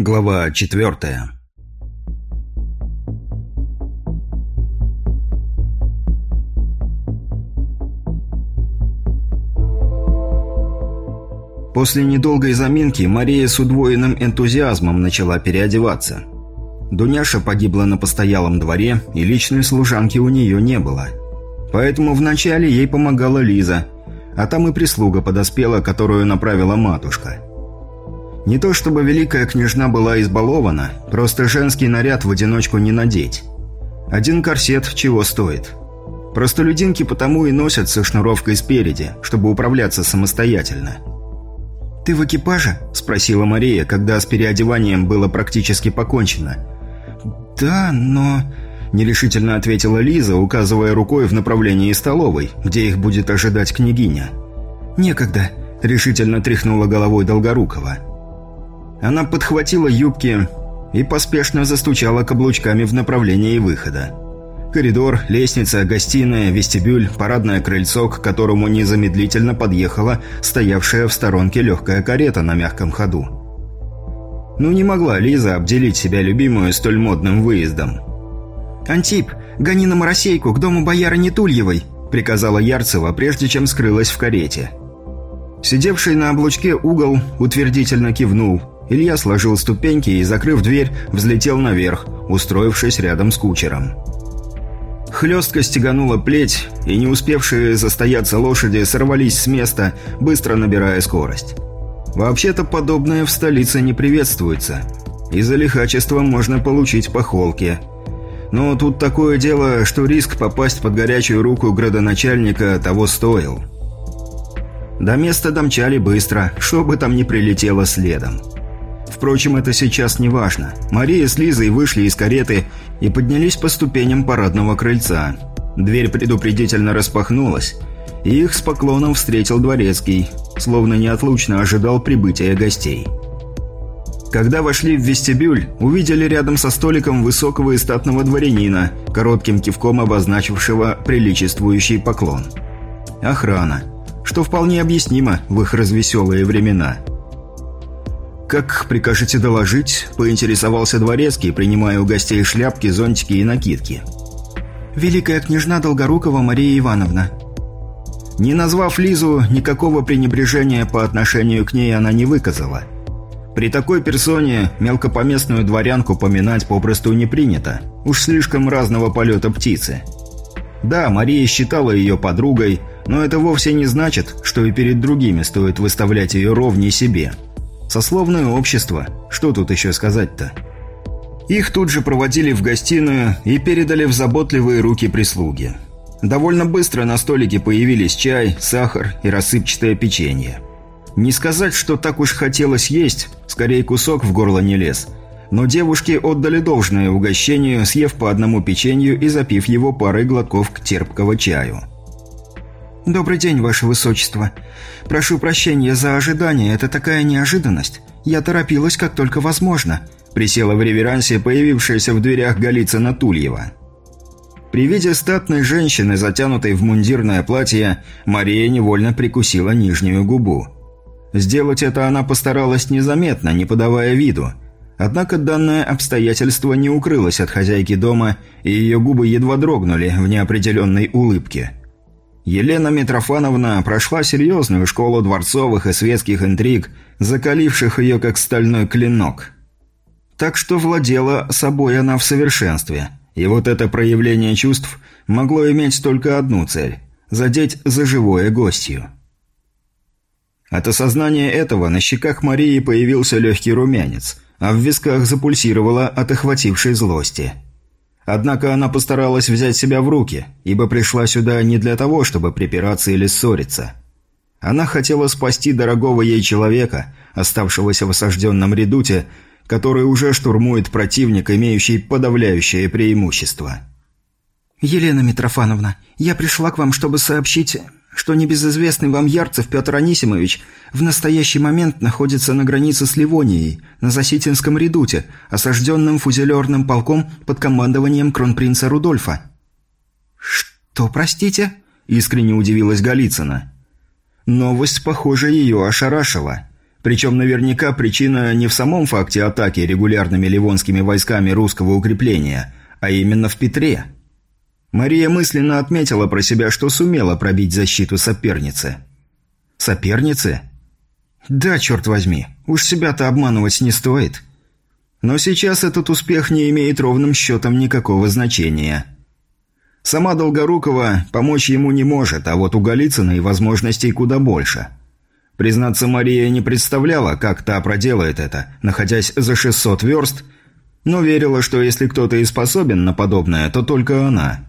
Глава четвертая После недолгой заминки Мария с удвоенным энтузиазмом начала переодеваться. Дуняша погибла на постоялом дворе, и личной служанки у нее не было. Поэтому вначале ей помогала Лиза, а там и прислуга подоспела, которую направила матушка. Не то чтобы великая княжна была избалована, просто женский наряд в одиночку не надеть. Один корсет чего стоит. Простолюдинки потому и носят со шнуровкой спереди, чтобы управляться самостоятельно. «Ты в экипаже?» – спросила Мария, когда с переодеванием было практически покончено. «Да, но...» – нерешительно ответила Лиза, указывая рукой в направлении столовой, где их будет ожидать княгиня. «Некогда», – решительно тряхнула головой Долгорукова. Она подхватила юбки и поспешно застучала каблучками в направлении выхода. Коридор, лестница, гостиная, вестибюль, парадное крыльцо, к которому незамедлительно подъехала стоявшая в сторонке легкая карета на мягком ходу. Ну не могла Лиза обделить себя любимую столь модным выездом. «Антип, гони на Моросейку, к дому бояры Нетульевой», приказала Ярцева, прежде чем скрылась в карете. Сидевший на облучке угол утвердительно кивнул. Илья сложил ступеньки и, закрыв дверь, взлетел наверх, устроившись рядом с кучером. Хлестко стеганула плеть, и не успевшие застояться лошади сорвались с места, быстро набирая скорость. Вообще-то подобное в столице не приветствуется. Из-за лихачества можно получить по холке. Но тут такое дело, что риск попасть под горячую руку градоначальника того стоил. До места домчали быстро, что бы там ни прилетело следом. Впрочем, это сейчас не важно. Мария с Лизой вышли из кареты и поднялись по ступеням парадного крыльца. Дверь предупредительно распахнулась, и их с поклоном встретил дворецкий, словно неотлучно ожидал прибытия гостей. Когда вошли в вестибюль, увидели рядом со столиком высокого и статного дворянина, коротким кивком обозначившего приличествующий поклон. Охрана, что вполне объяснимо в их развеселые времена – «Как прикажете доложить?» – поинтересовался дворецкий, принимая у гостей шляпки, зонтики и накидки. «Великая княжна Долгорукова Мария Ивановна». Не назвав Лизу, никакого пренебрежения по отношению к ней она не выказала. При такой персоне мелкопоместную дворянку поминать попросту не принято. Уж слишком разного полета птицы. Да, Мария считала ее подругой, но это вовсе не значит, что и перед другими стоит выставлять ее ровней себе – Сословное общество. Что тут еще сказать-то? Их тут же проводили в гостиную и передали в заботливые руки прислуги. Довольно быстро на столике появились чай, сахар и рассыпчатое печенье. Не сказать, что так уж хотелось есть, скорее кусок в горло не лез. Но девушки отдали должное угощению, съев по одному печенью и запив его парой глотков к терпкого чаю. «Добрый день, Ваше Высочество. Прошу прощения за ожидание, это такая неожиданность. Я торопилась как только возможно», – присела в реверансе появившаяся в дверях Голицына Тульева. При виде статной женщины, затянутой в мундирное платье, Мария невольно прикусила нижнюю губу. Сделать это она постаралась незаметно, не подавая виду. Однако данное обстоятельство не укрылось от хозяйки дома, и ее губы едва дрогнули в неопределенной улыбке – Елена Митрофановна прошла серьезную школу дворцовых и светских интриг, закаливших ее как стальной клинок. Так что владела собой она в совершенстве. И вот это проявление чувств могло иметь только одну цель – задеть за живое гостью. От осознания этого на щеках Марии появился легкий румянец, а в висках запульсировала от охватившей злости – Однако она постаралась взять себя в руки, ибо пришла сюда не для того, чтобы припираться или ссориться. Она хотела спасти дорогого ей человека, оставшегося в осажденном редуте, который уже штурмует противник, имеющий подавляющее преимущество. «Елена Митрофановна, я пришла к вам, чтобы сообщить что небезызвестный вам Ярцев Петр Анисимович в настоящий момент находится на границе с Ливонией, на Заситинском редуте, осажденным фузелерным полком под командованием кронпринца Рудольфа». «Что, простите?» – искренне удивилась Голицына. Новость, похоже, ее ошарашила. Причем наверняка причина не в самом факте атаки регулярными ливонскими войсками русского укрепления, а именно в Петре. Мария мысленно отметила про себя, что сумела пробить защиту соперницы. Соперницы? Да, черт возьми, уж себя-то обманывать не стоит. Но сейчас этот успех не имеет ровным счетом никакого значения. Сама Долгорукова помочь ему не может, а вот у Голицына и возможностей куда больше – Признаться, Мария не представляла, как та проделает это, находясь за 600 верст, но верила, что если кто-то и способен на подобное, то только она.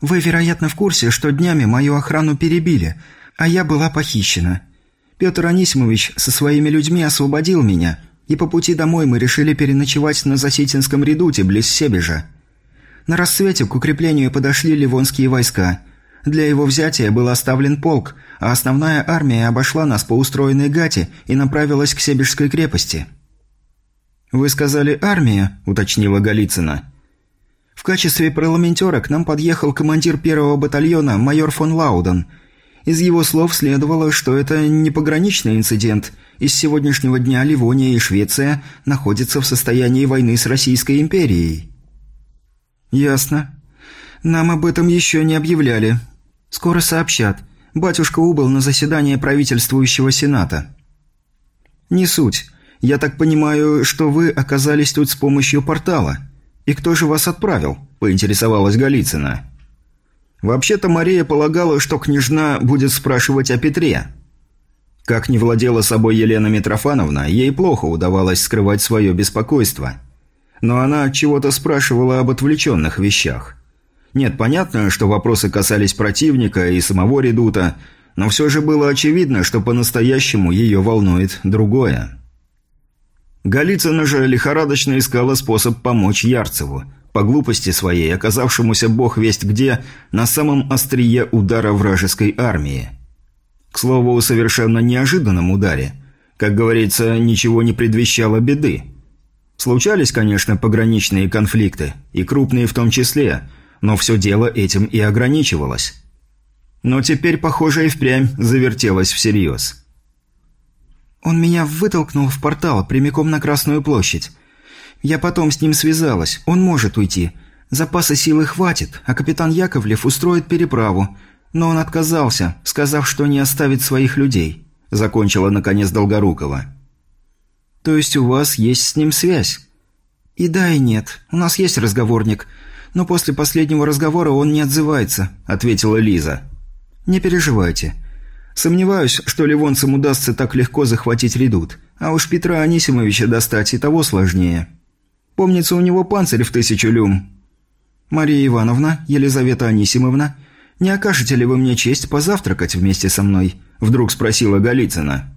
«Вы, вероятно, в курсе, что днями мою охрану перебили, а я была похищена. Петр Анисимович со своими людьми освободил меня, и по пути домой мы решили переночевать на Заситинском редуте близ Себежа. На рассвете к укреплению подошли ливонские войска – для его взятия был оставлен полк, а основная армия обошла нас по устроенной гате и направилась к Себежской крепости. «Вы сказали «армия», — уточнила Голицына. «В качестве парламентера к нам подъехал командир первого батальона, майор фон Лауден. Из его слов следовало, что это не пограничный инцидент, и с сегодняшнего дня Ливония и Швеция находятся в состоянии войны с Российской империей». «Ясно. Нам об этом еще не объявляли. «Скоро сообщат. Батюшка убыл на заседание правительствующего сената». «Не суть. Я так понимаю, что вы оказались тут с помощью портала. И кто же вас отправил?» – поинтересовалась Голицына. Вообще-то Мария полагала, что княжна будет спрашивать о Петре. Как не владела собой Елена Митрофановна, ей плохо удавалось скрывать свое беспокойство. Но она от чего-то спрашивала об отвлеченных вещах. Нет, понятно, что вопросы касались противника и самого редута, но все же было очевидно, что по-настоящему ее волнует другое. Голицына же лихорадочно искала способ помочь Ярцеву, по глупости своей, оказавшемуся бог весть где, на самом острие удара вражеской армии. К слову, совершенно неожиданном ударе. Как говорится, ничего не предвещало беды. Случались, конечно, пограничные конфликты, и крупные в том числе – но все дело этим и ограничивалось. Но теперь, похоже, и впрямь завертелось всерьез. «Он меня вытолкнул в портал прямиком на Красную площадь. Я потом с ним связалась, он может уйти. Запаса силы хватит, а капитан Яковлев устроит переправу. Но он отказался, сказав, что не оставит своих людей», – закончила, наконец, Долгорукова. «То есть у вас есть с ним связь?» «И да, и нет. У нас есть разговорник но после последнего разговора он не отзывается», – ответила Лиза. «Не переживайте. Сомневаюсь, что ливонцам удастся так легко захватить редут, а уж Петра Анисимовича достать и того сложнее. Помнится, у него панцирь в тысячу люм». «Мария Ивановна, Елизавета Анисимовна, не окажете ли вы мне честь позавтракать вместе со мной?» – вдруг спросила Голицына.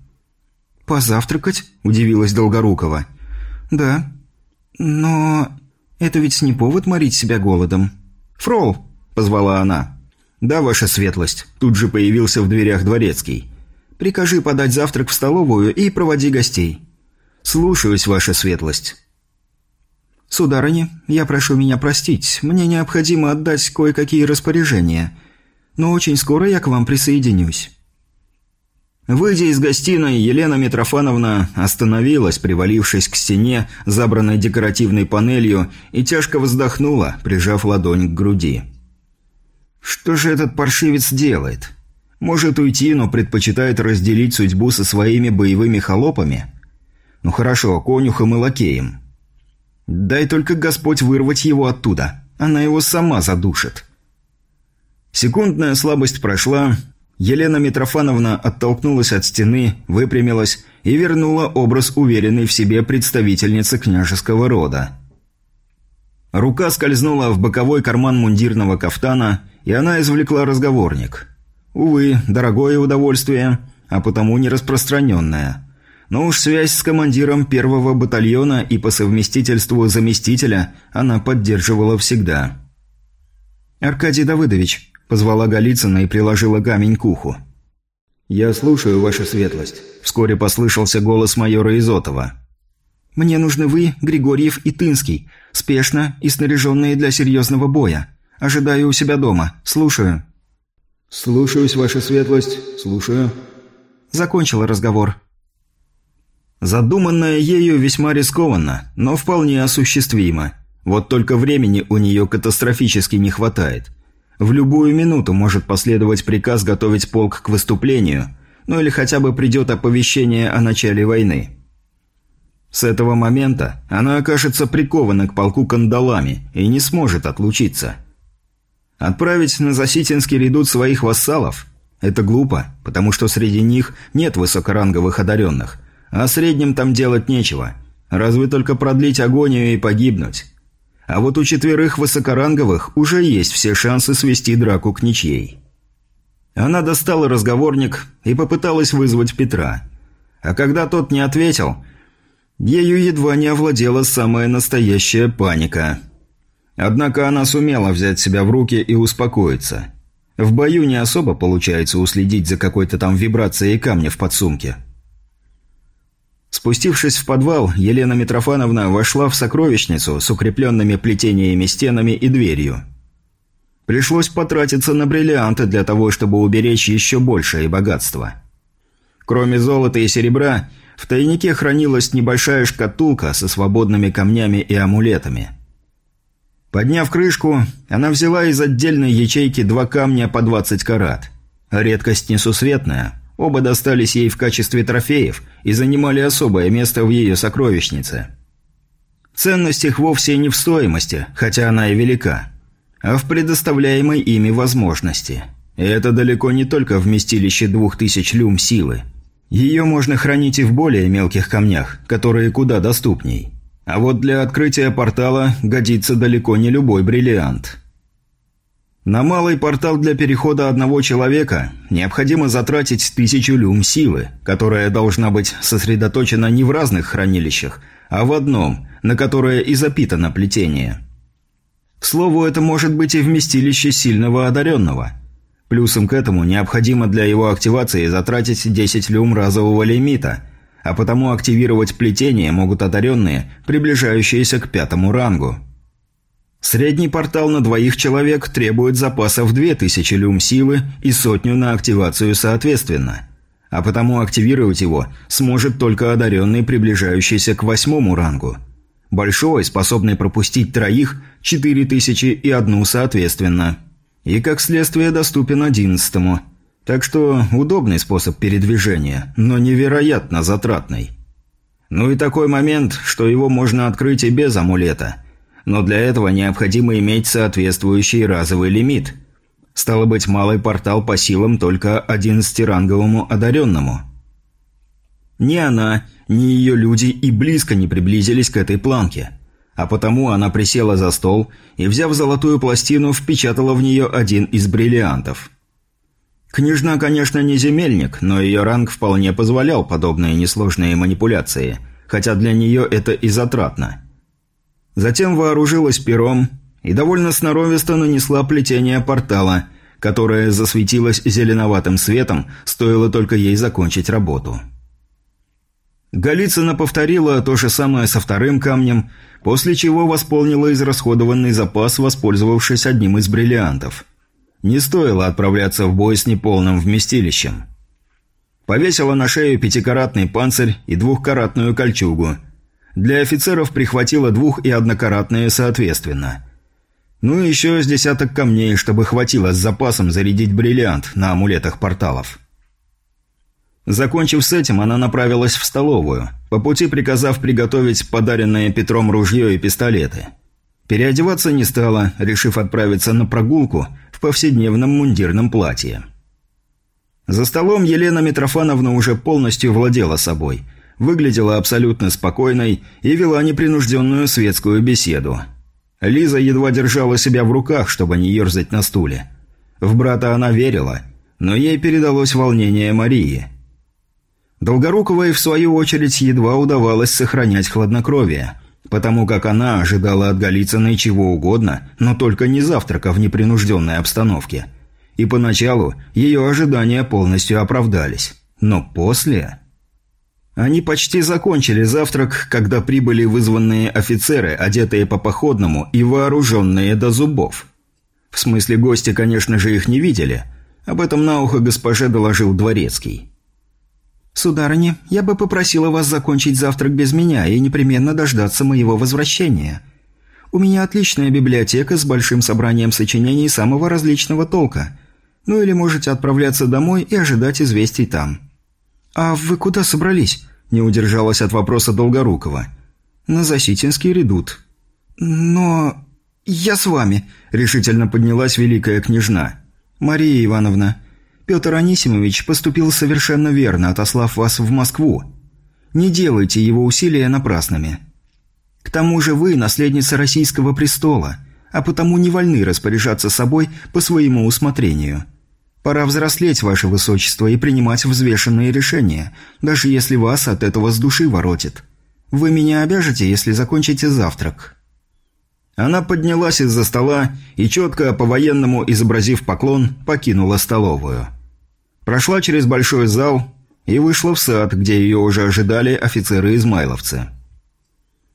«Позавтракать?» – удивилась Долгорукова. «Да. Но это ведь не повод морить себя голодом. «Фрол!» – позвала она. «Да, ваша светлость». Тут же появился в дверях дворецкий. «Прикажи подать завтрак в столовую и проводи гостей». «Слушаюсь, ваша светлость». «Сударыня, я прошу меня простить. Мне необходимо отдать кое-какие распоряжения. Но очень скоро я к вам присоединюсь». Выйдя из гостиной, Елена Митрофановна остановилась, привалившись к стене, забранной декоративной панелью, и тяжко вздохнула, прижав ладонь к груди. «Что же этот паршивец делает? Может уйти, но предпочитает разделить судьбу со своими боевыми холопами? Ну хорошо, конюхом и лакеем. Дай только Господь вырвать его оттуда, она его сама задушит». Секундная слабость прошла, Елена Митрофановна оттолкнулась от стены, выпрямилась и вернула образ уверенной в себе представительницы княжеского рода. Рука скользнула в боковой карман мундирного кафтана, и она извлекла разговорник. Увы, дорогое удовольствие, а потому не распространенное. Но уж связь с командиром первого батальона и по совместительству заместителя она поддерживала всегда. «Аркадий Давыдович, Позвала Голицына и приложила камень к уху. «Я слушаю, ваша светлость», – вскоре послышался голос майора Изотова. «Мне нужны вы, Григорьев и Тынский, спешно и снаряженные для серьезного боя. Ожидаю у себя дома. Слушаю». «Слушаюсь, ваша светлость. Слушаю». Закончила разговор. Задуманное ею весьма рискованно, но вполне осуществимо. Вот только времени у нее катастрофически не хватает. В любую минуту может последовать приказ готовить полк к выступлению, ну или хотя бы придет оповещение о начале войны. С этого момента она окажется прикована к полку кандалами и не сможет отлучиться. Отправить на Заситинский редут своих вассалов – это глупо, потому что среди них нет высокоранговых одаренных, а средним там делать нечего, разве только продлить агонию и погибнуть. А вот у четверых высокоранговых уже есть все шансы свести драку к ничьей. Она достала разговорник и попыталась вызвать Петра. А когда тот не ответил, ею едва не овладела самая настоящая паника. Однако она сумела взять себя в руки и успокоиться. В бою не особо получается уследить за какой-то там вибрацией камня в подсумке – Спустившись в подвал, Елена Митрофановна вошла в сокровищницу с укрепленными плетениями стенами и дверью. Пришлось потратиться на бриллианты для того, чтобы уберечь еще большее богатство. Кроме золота и серебра, в тайнике хранилась небольшая шкатулка со свободными камнями и амулетами. Подняв крышку, она взяла из отдельной ячейки два камня по 20 карат. Редкость несусветная, Оба достались ей в качестве трофеев и занимали особое место в ее сокровищнице. Ценность их вовсе не в стоимости, хотя она и велика, а в предоставляемой ими возможности. И это далеко не только вместилище двух тысяч люм силы. Ее можно хранить и в более мелких камнях, которые куда доступней. А вот для открытия портала годится далеко не любой бриллиант – на малый портал для перехода одного человека необходимо затратить тысячу люм силы, которая должна быть сосредоточена не в разных хранилищах, а в одном, на которое и запитано плетение. К слову, это может быть и вместилище сильного одаренного. Плюсом к этому необходимо для его активации затратить 10 люм разового лимита, а потому активировать плетение могут одаренные, приближающиеся к пятому рангу. Средний портал на двоих человек требует запасов 2000 люм силы и сотню на активацию соответственно. А потому активировать его сможет только одаренный, приближающийся к восьмому рангу. Большой, способный пропустить троих, 4000 и одну соответственно. И как следствие доступен одиннадцатому. Так что удобный способ передвижения, но невероятно затратный. Ну и такой момент, что его можно открыть и без амулета – но для этого необходимо иметь соответствующий разовый лимит. Стало быть, малый портал по силам только 11-ранговому одаренному. Ни она, ни ее люди и близко не приблизились к этой планке. А потому она присела за стол и, взяв золотую пластину, впечатала в нее один из бриллиантов. Княжна, конечно, не земельник, но ее ранг вполне позволял подобные несложные манипуляции, хотя для нее это и затратно. Затем вооружилась пером и довольно сноровисто нанесла плетение портала, которое засветилось зеленоватым светом, стоило только ей закончить работу. Голицына повторила то же самое со вторым камнем, после чего восполнила израсходованный запас, воспользовавшись одним из бриллиантов. Не стоило отправляться в бой с неполным вместилищем. Повесила на шею пятикаратный панцирь и двухкаратную кольчугу – для офицеров прихватило двух- и однократные соответственно. Ну и еще с десяток камней, чтобы хватило с запасом зарядить бриллиант на амулетах порталов. Закончив с этим, она направилась в столовую, по пути приказав приготовить подаренное Петром ружье и пистолеты. Переодеваться не стала, решив отправиться на прогулку повседневном мундирном платье. За столом Елена Митрофановна уже полностью владела собой – выглядела абсолютно спокойной и вела непринужденную светскую беседу. Лиза едва держала себя в руках, чтобы не ерзать на стуле. В брата она верила, но ей передалось волнение Марии. Долгоруковой, в свою очередь, едва удавалось сохранять хладнокровие, потому как она ожидала от Голицыной чего угодно, но только не завтрака в непринужденной обстановке. И поначалу ее ожидания полностью оправдались. Но после... Они почти закончили завтрак, когда прибыли вызванные офицеры, одетые по походному и вооруженные до зубов. В смысле, гости, конечно же, их не видели. Об этом на ухо госпоже доложил Дворецкий. «Сударыня, я бы попросила вас закончить завтрак без меня и непременно дождаться моего возвращения. У меня отличная библиотека с большим собранием сочинений самого различного толка. Ну или можете отправляться домой и ожидать известий там». «А вы куда собрались?» – не удержалась от вопроса Долгорукова. «На Заситинский редут». «Но... я с вами», – решительно поднялась великая княжна. «Мария Ивановна, Петр Анисимович поступил совершенно верно, отослав вас в Москву. Не делайте его усилия напрасными. К тому же вы наследница российского престола, а потому не вольны распоряжаться собой по своему усмотрению. Пора взрослеть, ваше высочество, и принимать взвешенные решения, даже если вас от этого с души воротит. Вы меня обяжете, если закончите завтрак». Она поднялась из-за стола и, четко по-военному изобразив поклон, покинула столовую. Прошла через большой зал и вышла в сад, где ее уже ожидали офицеры-измайловцы.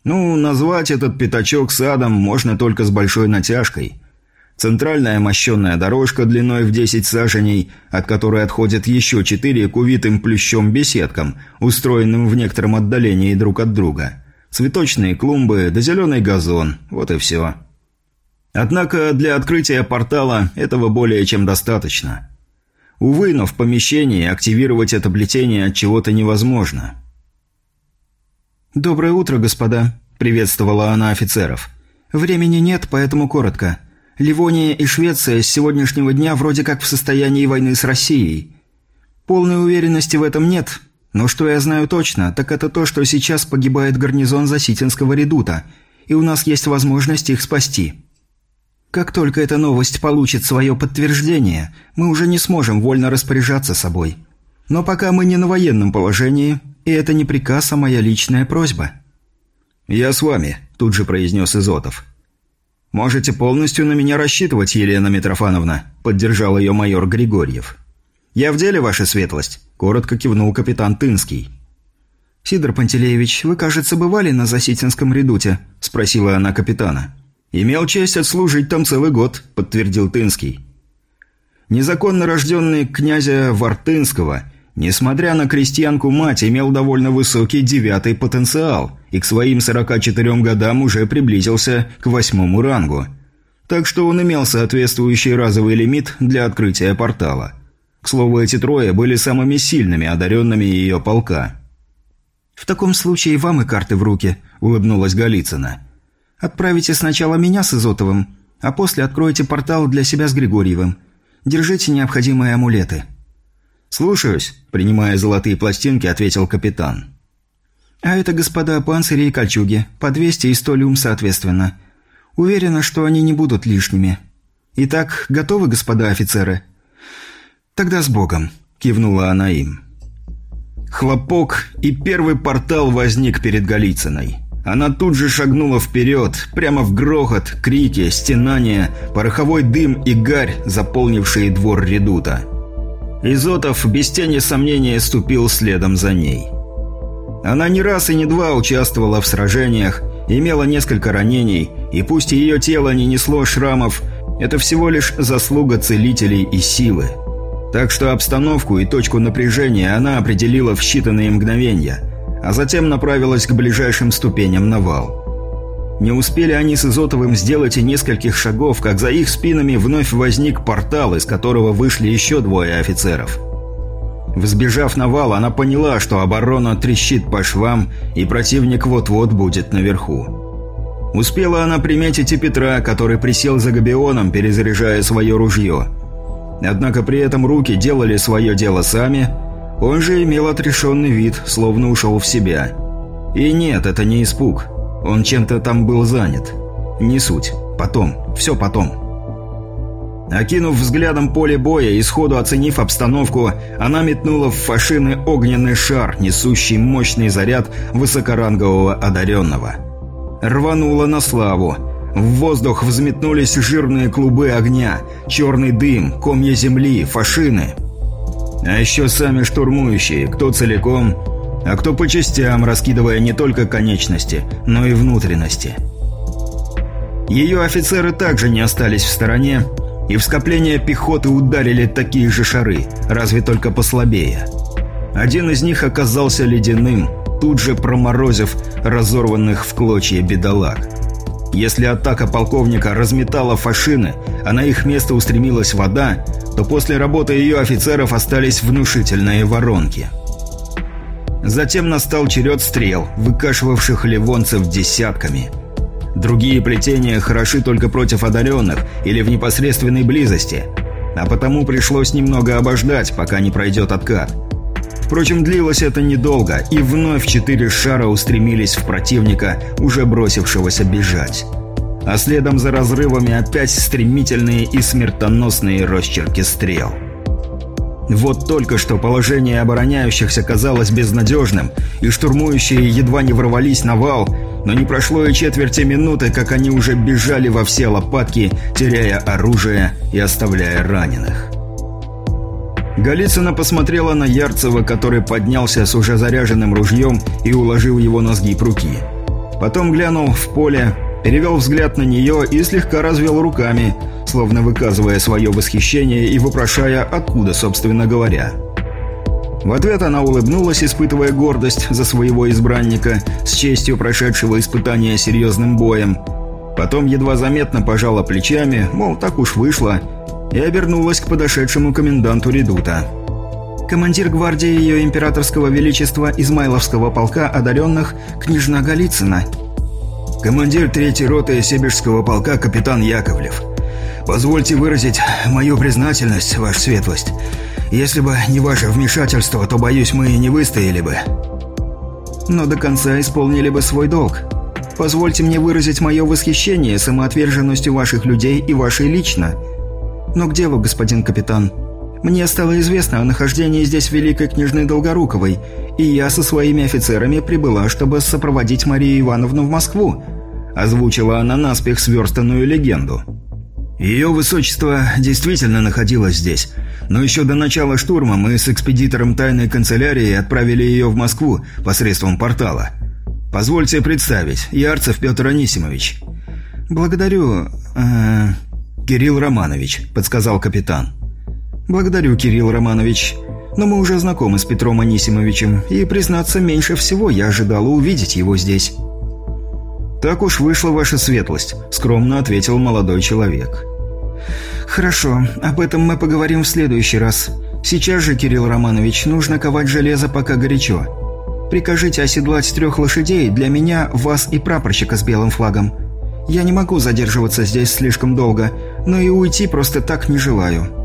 Ну, назвать этот пятачок садом можно только с большой натяжкой. Центральная мощенная дорожка длиной в 10 саженей, от которой отходят еще четыре к увитым плющом беседкам, устроенным в некотором отдалении друг от друга. Цветочные клумбы да зеленый газон, вот и все. Однако для открытия портала этого более чем достаточно – Увы, но в помещении активировать это плетение от чего-то невозможно. «Доброе утро, господа», – приветствовала она офицеров. «Времени нет, поэтому коротко. Ливония и Швеция с сегодняшнего дня вроде как в состоянии войны с Россией. Полной уверенности в этом нет, но что я знаю точно, так это то, что сейчас погибает гарнизон Заситинского редута, и у нас есть возможность их спасти». Как только эта новость получит свое подтверждение, мы уже не сможем вольно распоряжаться собой. Но пока мы не на военном положении, и это не приказ, а моя личная просьба». «Я с вами», – тут же произнес Изотов. «Можете полностью на меня рассчитывать, Елена Митрофановна», – поддержал ее майор Григорьев. «Я в деле, ваша светлость», – коротко кивнул капитан Тынский. «Сидор Пантелеевич, вы, кажется, бывали на Заситинском редуте?» – спросила она капитана. «Имел честь отслужить там целый год», – подтвердил Тынский. Незаконно рожденный князя Вартынского, несмотря на крестьянку-мать, имел довольно высокий девятый потенциал и к своим 44 годам уже приблизился к восьмому рангу. Так что он имел соответствующий разовый лимит для открытия портала. К слову, эти трое были самыми сильными одаренными ее полка. «В таком случае вам и карты в руки», – улыбнулась Голицына. Отправите сначала меня с Изотовым, а после откроете портал для себя с Григорьевым. Держите необходимые амулеты». «Слушаюсь», – принимая золотые пластинки, ответил капитан. «А это, господа, панцири и кольчуги, по 200 и 100 люм соответственно. Уверена, что они не будут лишними. Итак, готовы, господа офицеры?» «Тогда с Богом», – кивнула она им. Хлопок, и первый портал возник перед Голицыной. Она тут же шагнула вперед, прямо в грохот, крики, стенания, пороховой дым и гарь, заполнившие двор редута. Изотов без тени сомнения ступил следом за ней. Она не раз и не два участвовала в сражениях, имела несколько ранений, и пусть ее тело не несло шрамов, это всего лишь заслуга целителей и силы. Так что обстановку и точку напряжения она определила в считанные мгновения – а затем направилась к ближайшим ступеням на вал. Не успели они с Изотовым сделать и нескольких шагов, как за их спинами вновь возник портал, из которого вышли еще двое офицеров. Взбежав на вал, она поняла, что оборона трещит по швам, и противник вот-вот будет наверху. Успела она приметить и Петра, который присел за Габионом, перезаряжая свое ружье. Однако при этом руки делали свое дело сами, он же имел отрешенный вид, словно ушел в себя. И нет, это не испуг. Он чем-то там был занят. Не суть. Потом. Все потом. Окинув взглядом поле боя и сходу оценив обстановку, она метнула в фашины огненный шар, несущий мощный заряд высокорангового одаренного. Рванула на славу. В воздух взметнулись жирные клубы огня, черный дым, комья земли, фашины – а еще сами штурмующие, кто целиком, а кто по частям, раскидывая не только конечности, но и внутренности. Ее офицеры также не остались в стороне, и в скопление пехоты ударили такие же шары, разве только послабее. Один из них оказался ледяным, тут же проморозив разорванных в клочья бедолаг. Если атака полковника разметала фашины, а на их место устремилась вода, то после работы ее офицеров остались внушительные воронки. Затем настал черед стрел, выкашивавших ливонцев десятками. Другие плетения хороши только против одаренных или в непосредственной близости, а потому пришлось немного обождать, пока не пройдет откат. Впрочем, длилось это недолго, и вновь четыре шара устремились в противника, уже бросившегося бежать. А следом за разрывами опять стремительные и смертоносные росчерки стрел. Вот только что положение обороняющихся казалось безнадежным, и штурмующие едва не ворвались на вал, но не прошло и четверти минуты, как они уже бежали во все лопатки, теряя оружие и оставляя раненых. Голицына посмотрела на Ярцева, который поднялся с уже заряженным ружьем и уложил его на сгиб руки. Потом глянул в поле, перевел взгляд на нее и слегка развел руками, словно выказывая свое восхищение и вопрошая, откуда, собственно говоря. В ответ она улыбнулась, испытывая гордость за своего избранника, с честью прошедшего испытания серьезным боем. Потом едва заметно пожала плечами, мол, так уж вышло, и обернулась к подошедшему коменданту редута. «Командир гвардии Ее Императорского Величества Измайловского полка одаренных, княжна Голицына». «Командир третьей роты Сибирского полка капитан Яковлев. Позвольте выразить мою признательность, ваша светлость. Если бы не ваше вмешательство, то, боюсь, мы не выстояли бы». «Но до конца исполнили бы свой долг. Позвольте мне выразить мое восхищение самоотверженностью ваших людей и вашей лично». Но к делу, господин капитан. Мне стало известно о нахождении здесь великой княжны Долгоруковой, и я со своими офицерами прибыла, чтобы сопроводить Марию Ивановну в Москву», – озвучила она наспех сверстанную легенду. «Ее высочество действительно находилось здесь, но еще до начала штурма мы с экспедитором тайной канцелярии отправили ее в Москву посредством портала. Позвольте представить, Ярцев Петр Анисимович». «Благодарю... Э, «Кирилл Романович», – подсказал капитан. «Благодарю, Кирилл Романович. Но мы уже знакомы с Петром Анисимовичем, и, признаться, меньше всего я ожидала увидеть его здесь». «Так уж вышла ваша светлость», – скромно ответил молодой человек. «Хорошо, об этом мы поговорим в следующий раз. Сейчас же, Кирилл Романович, нужно ковать железо пока горячо. Прикажите оседлать трех лошадей для меня, вас и прапорщика с белым флагом. Я не могу задерживаться здесь слишком долго, но и уйти просто так не желаю».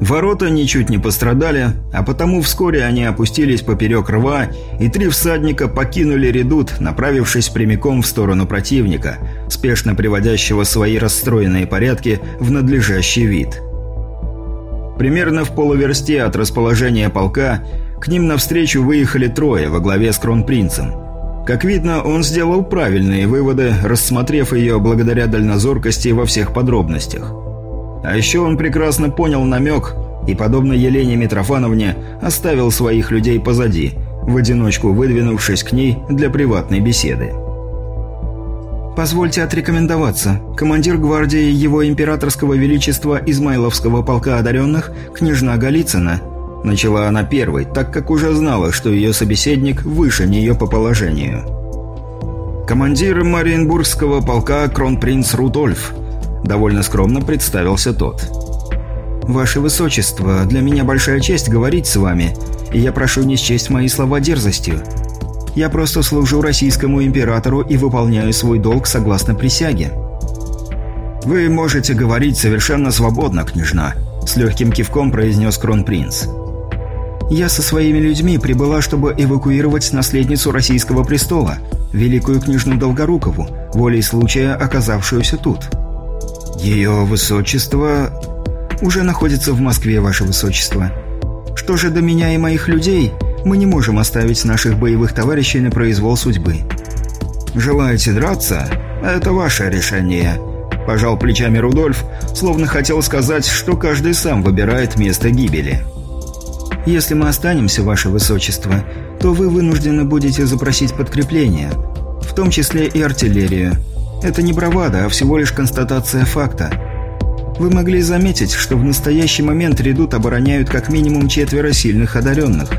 Ворота ничуть не пострадали, а потому вскоре они опустились поперек рва, и три всадника покинули редут, направившись прямиком в сторону противника, спешно приводящего свои расстроенные порядки в надлежащий вид. Примерно в полуверсте от расположения полка к ним навстречу выехали трое во главе с кронпринцем – как видно, он сделал правильные выводы, рассмотрев ее благодаря дальнозоркости во всех подробностях. А еще он прекрасно понял намек и, подобно Елене Митрофановне, оставил своих людей позади, в одиночку выдвинувшись к ней для приватной беседы. «Позвольте отрекомендоваться. Командир гвардии Его Императорского Величества Измайловского полка одаренных, княжна Голицына», Начала она первой, так как уже знала, что ее собеседник выше нее по положению. «Командир Мариенбургского полка кронпринц Рудольф», – довольно скромно представился тот. «Ваше Высочество, для меня большая честь говорить с вами, и я прошу не счесть мои слова дерзостью. Я просто служу российскому императору и выполняю свой долг согласно присяге». «Вы можете говорить совершенно свободно, княжна», – с легким кивком произнес кронпринц. Я со своими людьми прибыла, чтобы эвакуировать наследницу российского престола, великую княжну Долгорукову, волей случая оказавшуюся тут. Ее высочество уже находится в Москве, ваше высочество. Что же до меня и моих людей, мы не можем оставить наших боевых товарищей на произвол судьбы. Желаете драться? Это ваше решение. Пожал плечами Рудольф, словно хотел сказать, что каждый сам выбирает место гибели. Если мы останемся, ваше высочество, то вы вынуждены будете запросить подкрепление, в том числе и артиллерию. Это не бравада, а всего лишь констатация факта. Вы могли заметить, что в настоящий момент редут обороняют как минимум четверо сильных одаренных.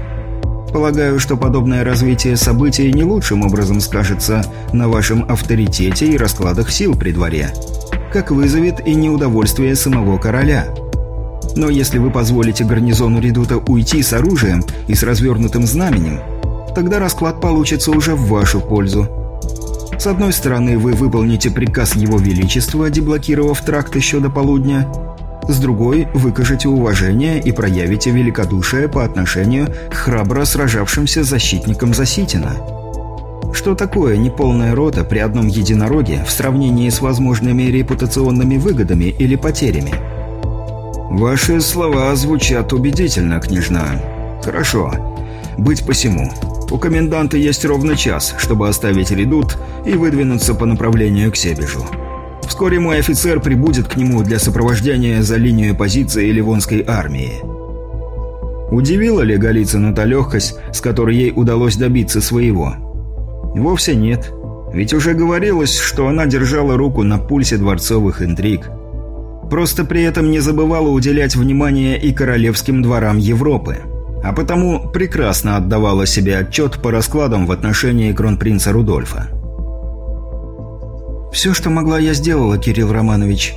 Полагаю, что подобное развитие событий не лучшим образом скажется на вашем авторитете и раскладах сил при дворе, как вызовет и неудовольствие самого короля. Но если вы позволите гарнизону редута уйти с оружием и с развернутым знаменем, тогда расклад получится уже в вашу пользу. С одной стороны, вы выполните приказ Его Величества, деблокировав тракт еще до полудня. С другой, выкажете уважение и проявите великодушие по отношению к храбро сражавшимся защитникам Заситина. Что такое неполная рота при одном единороге в сравнении с возможными репутационными выгодами или потерями? Ваши слова звучат убедительно, княжна. Хорошо. Быть посему. У коменданта есть ровно час, чтобы оставить редут и выдвинуться по направлению к Себежу. Вскоре мой офицер прибудет к нему для сопровождения за линию позиции Ливонской армии. Удивила ли Голицыну та легкость, с которой ей удалось добиться своего? Вовсе нет. Ведь уже говорилось, что она держала руку на пульсе дворцовых интриг. Просто при этом не забывала уделять внимание и королевским дворам Европы а потому прекрасно отдавала себе отчет по раскладам в отношении кронпринца Рудольфа. «Все, что могла, я сделала, Кирилл Романович.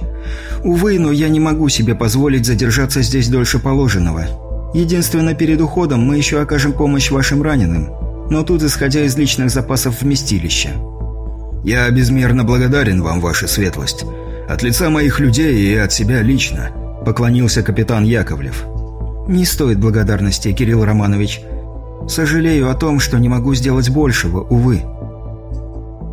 Увы, но я не могу себе позволить задержаться здесь дольше положенного. Единственно, перед уходом мы еще окажем помощь вашим раненым, но тут исходя из личных запасов вместилища». «Я безмерно благодарен вам, ваша светлость. От лица моих людей и от себя лично», — поклонился капитан Яковлев. «Не стоит благодарности, Кирилл Романович. Сожалею о том, что не могу сделать большего, увы».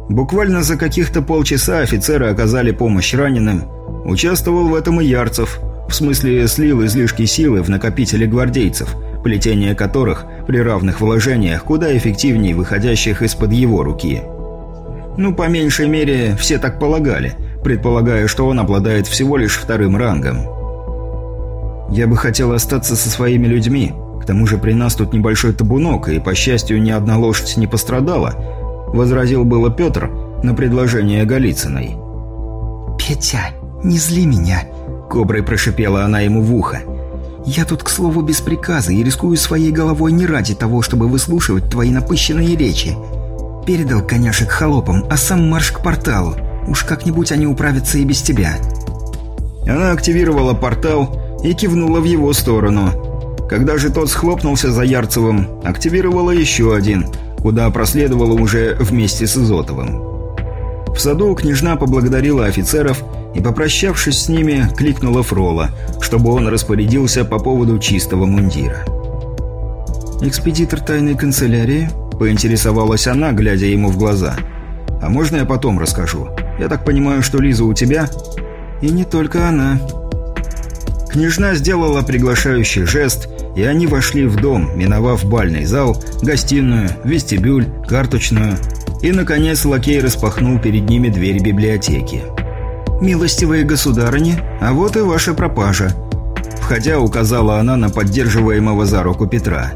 Буквально за каких-то полчаса офицеры оказали помощь раненым. Участвовал в этом и Ярцев, в смысле слил излишки силы в накопители гвардейцев, плетение которых при равных вложениях куда эффективнее выходящих из-под его руки. Ну, по меньшей мере, все так полагали, предполагая, что он обладает всего лишь вторым рангом. Я бы хотел остаться со своими людьми. К тому же при нас тут небольшой табунок, и, по счастью, ни одна лошадь не пострадала», — возразил было Петр на предложение Голицыной. «Петя, не зли меня», — коброй прошипела она ему в ухо. «Я тут, к слову, без приказа и рискую своей головой не ради того, чтобы выслушивать твои напыщенные речи. Передал коняшек холопам, а сам марш к порталу. Уж как-нибудь они управятся и без тебя». Она активировала портал и кивнула в его сторону. Когда же тот схлопнулся за Ярцевым, активировала еще один, куда проследовала уже вместе с Изотовым. В саду княжна поблагодарила офицеров и, попрощавшись с ними, кликнула Фрола, чтобы он распорядился по поводу чистого мундира. «Экспедитор тайной канцелярии?» – поинтересовалась она, глядя ему в глаза. «А можно я потом расскажу? Я так понимаю, что Лиза у тебя?» «И не только она», Княжна сделала приглашающий жест, и они вошли в дом, миновав бальный зал, гостиную, вестибюль, карточную. И, наконец, лакей распахнул перед ними дверь библиотеки. «Милостивые государыни, а вот и ваша пропажа», Входя, указала она на поддерживаемого за руку Петра.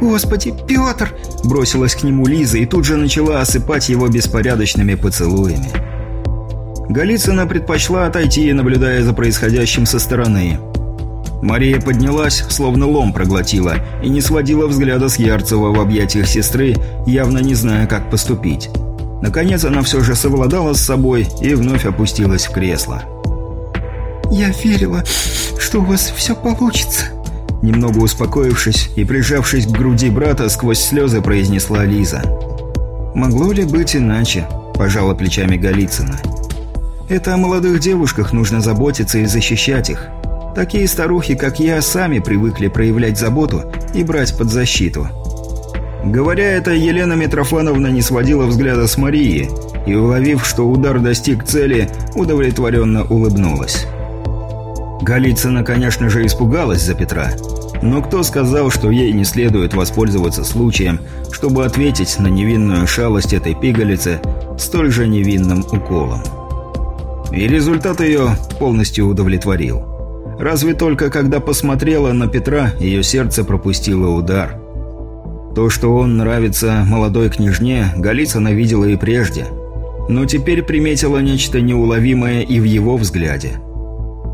«Господи, Петр!» Бросилась к нему Лиза и тут же начала осыпать его беспорядочными поцелуями. Голицына предпочла отойти, наблюдая за происходящим со стороны. Мария поднялась, словно лом проглотила, и не сводила взгляда с Ярцева в объятиях сестры, явно не зная, как поступить. Наконец она все же совладала с собой и вновь опустилась в кресло. «Я верила, что у вас все получится», Немного успокоившись и прижавшись к груди брата, сквозь слезы произнесла Лиза. «Могло ли быть иначе?» – пожала плечами Голицына. Это о молодых девушках нужно заботиться и защищать их. Такие старухи, как я, сами привыкли проявлять заботу и брать под защиту. Говоря это, Елена Митрофановна не сводила взгляда с Марии и, уловив, что удар достиг цели, удовлетворенно улыбнулась. Голицына, конечно же, испугалась за Петра, но кто сказал, что ей не следует воспользоваться случаем, чтобы ответить на невинную шалость этой пигалицы столь же невинным уколом? И результат ее полностью удовлетворил. Разве только когда посмотрела на Петра, ее сердце пропустило удар. То, что он нравится молодой княжне, Голицына видела и прежде. Но теперь приметила нечто неуловимое и в его взгляде.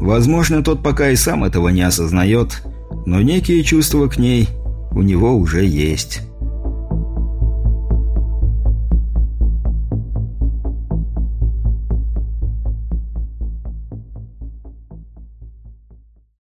Возможно, тот пока и сам этого не осознает, но некие чувства к ней у него уже есть.